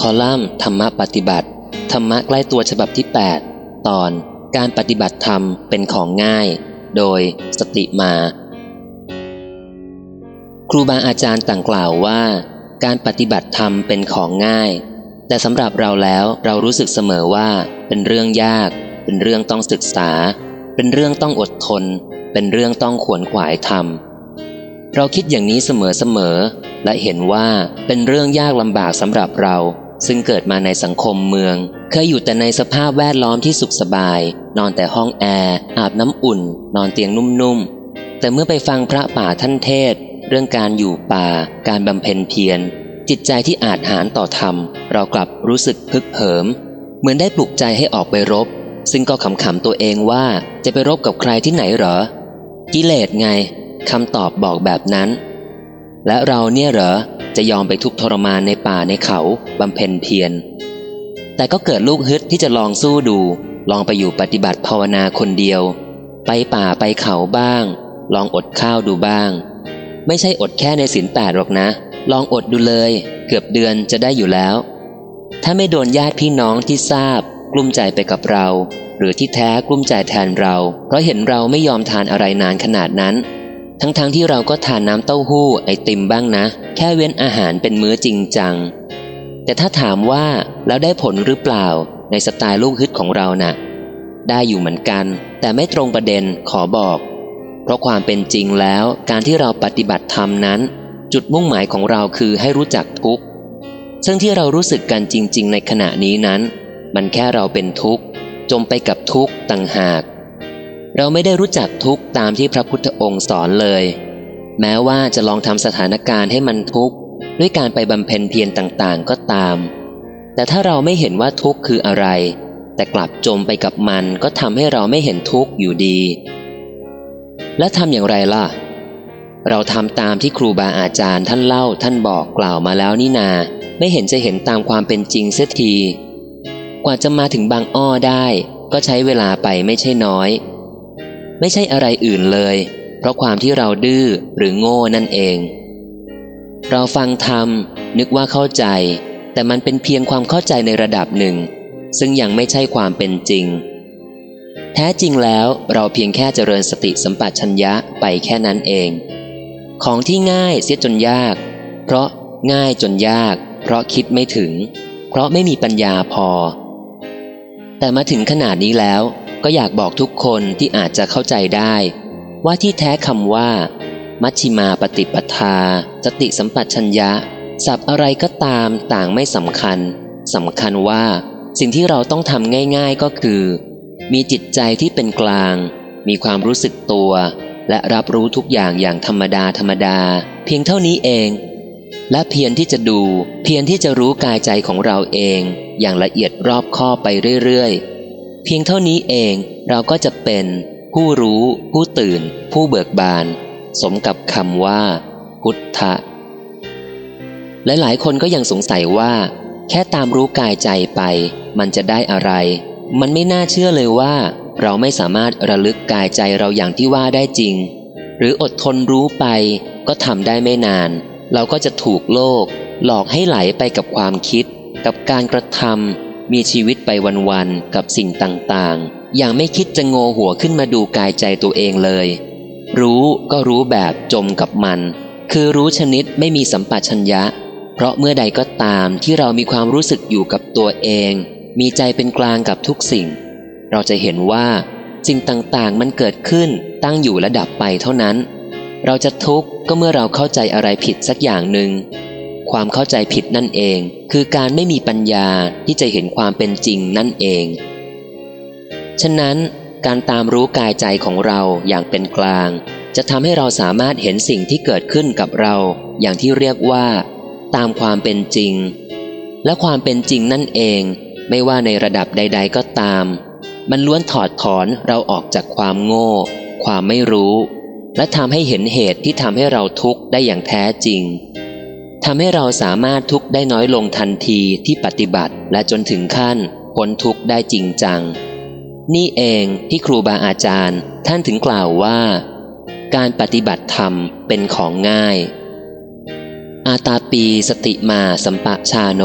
คอลัมน์ธรรมะปฏิบัติ ธรรมะใกล้ตัวฉบับที่ 8 ตอนการปฏิบัติธรรมเป็นของง่าย โดยสติมา ครูบาอาจารย์ต่างกล่าวว่า การปฏิบัติธรรมเป็นของง่าย แต่สำหรับเราแล้วเรารู้สึกเสมอว่าเป็นเรื่องยาก เป็นเรื่องต้องศึกษา เป็นเรื่องต้องอดทน เป็นเรื่องต้องขวนขวายทำเราคิดอย่างนี้เสมอๆ และเห็นว่าเป็นเรื่องยากลำบากสำหรับเรา ซึ่งเกิดมาในสังคมเมือง เคยอยู่แต่ในสภาพแวดล้อมที่สุขสบาย นอนแต่ห้องแอร์ อาบน้ำอุ่น นอนเตียงนุ่มๆ แต่เมื่อไปฟังพระป่าท่านเทศ เรื่องการอยู่ป่า การบำเพ็ญเพียร จิตใจที่อาจหารต่อธรรม เรากลับรู้สึกพึกเหิม เหมือนได้ปลุกใจให้ออกไปรบ ซึ่งก็ขำๆตัวเองว่าจะไปรบกับใครที่ไหนเหรอ กิเลสไงคำตอบบอกแบบนั้น และเราเนี่ยเหรอจะยอมไปทุกทรมานในป่าในเขาบำเพ็ญเพียร แต่ก็เกิดลูกฮึดที่จะลองสู้ดู ลองไปอยู่ปฏิบัติภาวนาคนเดียว ไปป่าไปเขาบ้าง ลองอดข้าวดูบ้าง ไม่ใช่อดแค่ในศีลแปดหรอกนะ ลองอดดูเลย เกือบเดือนจะได้อยู่แล้ว ถ้าไม่โดนญาติพี่น้องที่ทราบ กลุ้มใจไปกับเรา หรือที่แท้กลุ้มใจแทนเรา เพราะเห็นเราไม่ยอมทานอะไรนานขนาดนั้น ทั้งๆทที่เราก็ทานน้ำเต้าหู้ไอติมบ้างนะ แค่เว้นอาหารเป็นมื้อจริงจัง แต่ถ้าถามว่าแล้วได้ผลหรือเปล่าในสไตล์ลูกฮึดของเรานะ่ะ ได้อยู่เหมือนกัน แต่ไม่ตรงประเด็นขอบอก เพราะความเป็นจริงแล้วการที่เราปฏิบัติธรรมนั้น จุดมุ่งหมายของเราคือให้รู้จักทุกข์ซึ่งที่เรารู้สึกกันจริง ๆ ในขณะนี้นั้น มันแค่เราเป็นทุกข์จมไปกับทุกข์ต่างหาก เราไม่ได้รู้จักทุกตามที่พระพุทธองค์สอนเลย แม้ว่าจะลองทำสถานการณ์ให้มันทุกข์ด้วยการไปบำเพ็ญเพียรต่างๆก็ตาม แต่ถ้าเราไม่เห็นว่าทุกข์คืออะไร แต่กลับจมไปกับมันก็ทำให้เราไม่เห็นทุกข์อยู่ดี และทำอย่างไรล่ะ เราทำตามที่ครูบาอาจารย์ท่านเล่าท่านบอกกล่าวมาแล้วนี่นา ไม่เห็นจะเห็นตามความเป็นจริงเสียที กว่าจะมาถึงบางอ้อได้ ก็ใช้เวลาไปไม่ใช่น้อย ไม่ใช่อะไรอื่นเลย เพราะความที่เราดื้อหรือโง่นั่นเอง เราฟังธรรมนึกว่าเข้าใจ แต่มันเป็นเพียงความเข้าใจในระดับหนึ่ง ซึ่งยังไม่ใช่ความเป็นจริง แท้จริงแล้วเราเพียงแค่เจริญสติสัมปชัญญะไปแค่นั้นเอง ของที่ง่ายเสียจนยาก เพราะง่ายจนยาก เพราะคิดไม่ถึง เพราะไม่มีปัญญาพอ แต่มาถึงขนาดนี้แล้ว ก็อยากบอกทุกคนที่อาจจะเข้าใจได้ ว่าที่แท้คำว่า มัชชิมาปฏิปทา สติสัมปชัญญะสับอะไรก็ตามต่างไม่สำคัญสำคัญว่าสิ่งที่เราต้องทำง่ายๆก็คือ มีจิตใจที่เป็นกลาง มีความรู้สึกตัว และรับรู้ทุกอย่างอย่างธรรมดาธรรมดา เพียงเท่านี้เอง และเพียรที่จะดู เพียรที่จะรู้กายใจของเราเอง อย่างละเอียดรอบคอบไปเรื่อยๆ เพียงเท่านี้เองเราก็จะเป็นผู้รู้ ผู้ตื่น ผู้เบิกบาน สมกับคำว่า พุทธะหลายๆ คนก็ยังสงสัยว่า แค่ตามรู้กายใจไป มันจะได้อะไร มันไม่น่าเชื่อเลยว่า เราไม่สามารถระลึกกายใจเราอย่างที่ว่าได้จริง หรืออดทนรู้ไป ก็ทำได้ไม่นาน เราก็จะถูกโลก หลอกให้ไหลไปกับความคิด กับการกระทำ มีชีวิตไปวันๆกับสิ่งต่างๆ อย่างไม่คิดจะโงหัวขึ้นมาดูกายใจตัวเองเลย รู้ก็รู้แบบจมกับมัน คือรู้ชนิดไม่มีสัมปชัญญะ เพราะเมื่อใดก็ตามที่เรามีความรู้สึกอยู่กับตัวเอง มีใจเป็นกลางกับทุกสิ่ง เราจะเห็นว่าสิ่งต่างๆ มันเกิดขึ้นตั้งอยู่และดับไปเท่านั้น เราจะทุกข์ก็เมื่อเราเข้าใจอะไรผิดสักอย่างหนึ่ง ความเข้าใจผิดนั่นเอง คือการไม่มีปัญญาที่จะเห็นความเป็นจริงนั่นเอง ฉะนั้นการตามรู้กายใจของเราอย่างเป็นกลาง จะทำให้เราสามารถเห็นสิ่งที่เกิดขึ้นกับเราอย่างที่เรียกว่า ตามความเป็นจริง และความเป็นจริงนั่นเอง ไม่ว่าในระดับใด ๆ ก็ตาม มันล้วนถอดถอนเราออกจากความโง่ ความไม่รู้ และทำให้เห็นเหตุที่ทำให้เราทุกข์ได้อย่างแท้จริง ทำให้เราสามารถทุกข์ได้น้อยลงทันทีที่ปฏิบัติและจนถึงขั้นพ้นทุกข์ได้จริงจัง นี่เองที่ครูบาอาจารย์ท่านถึงกล่าวว่า การปฏิบัติธรรมเป็นของง่าย อาตาปีสติมาสัมปะชาโน